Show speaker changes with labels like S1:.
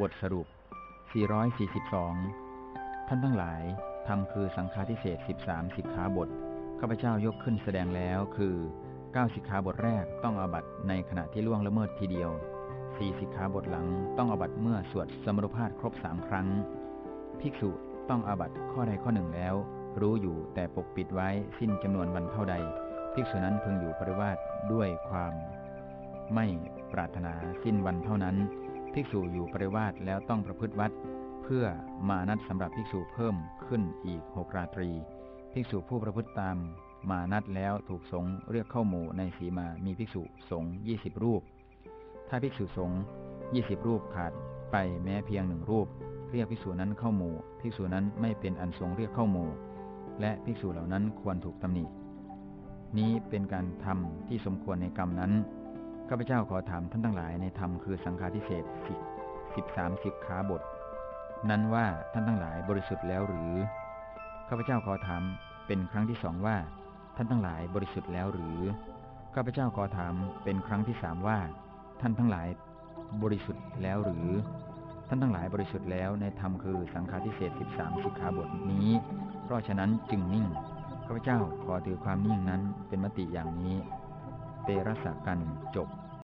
S1: บทสรุป 442 ท่านทั้งหลายทำคือสังฆาทิเศษ 13 สิกขาบท ข้าพเจ้ายกขึ้นแสดงแล้วคือ 9 สิกขาบทแรกต้องอบัตในขณะที่ล่วงละเมิดทีเดียว 4 สิกขาบทหลังต้องอบัตเมื่อสวดสมรภาพครบสามครั้ง ภิกษุต้องอบัตข้อใดข้อหนึ่งแล้ว รู้อยู่แต่ปกปิดไว้สิ้นจำนวนวันเท่าใด ภิกษุนั้นพึงอยู่ปริวาสด้วยความ ไม่ปรารถนาสิ้นวันเท่านั้น ภิกษุอยู่ปริวาสแล้วต้องประพฤติวัด เพื่อมานัดสำหรับภิกษุเพิ่มขึ้นอีกหกราตรี ภิกษุผู้ประพฤติตามมานัดแล้วถูกสงเรียกเข้าหมู่ในสีมามีภิกษุสงยี่สิบรูป ถ้าภิกษุสงยี่สิบรูปขาดไปแม้เพียงหนึ่งรูป เรียกภิกษุนั้นเข้าหมู่ ภิกษุนั้นไม่เป็นอันทรงเรียกเข้าหมู่ และภิกษุเหล่านั้นควรถูกตำหนินี้เป็นการทำที่สมควรในกรรมนั้น ข้าพเจ้าขอถามท่านทั้งหลายในธรรมคือสังฆาทิเศษสิสิบสามสิบขาบท นั้นว่าท่านทั้งหลายบริสุทธิ์แล้วหรือข้าพเจ้าขอถามเป็นครั้งที่สองว่า ท่านทั้งหลายบริสุทธิ์แล้วหรือข้าพเจ้าขอถามเป็นครั้งที่สามว่า ท่านทั้งหลายบริสุทธิ์แล้วหรือ ท่านทั้งหลายบริสุทธิ์แล้วในธรรมคือสังฆาทิเศษสิบสามสิกขาบทนี้ เพราะฉะนั้นจึงนิ่งข้าพเจ้าขอถือความนิ่งนั้นเป็นมติอย่างนี้ เตระสะกันจบ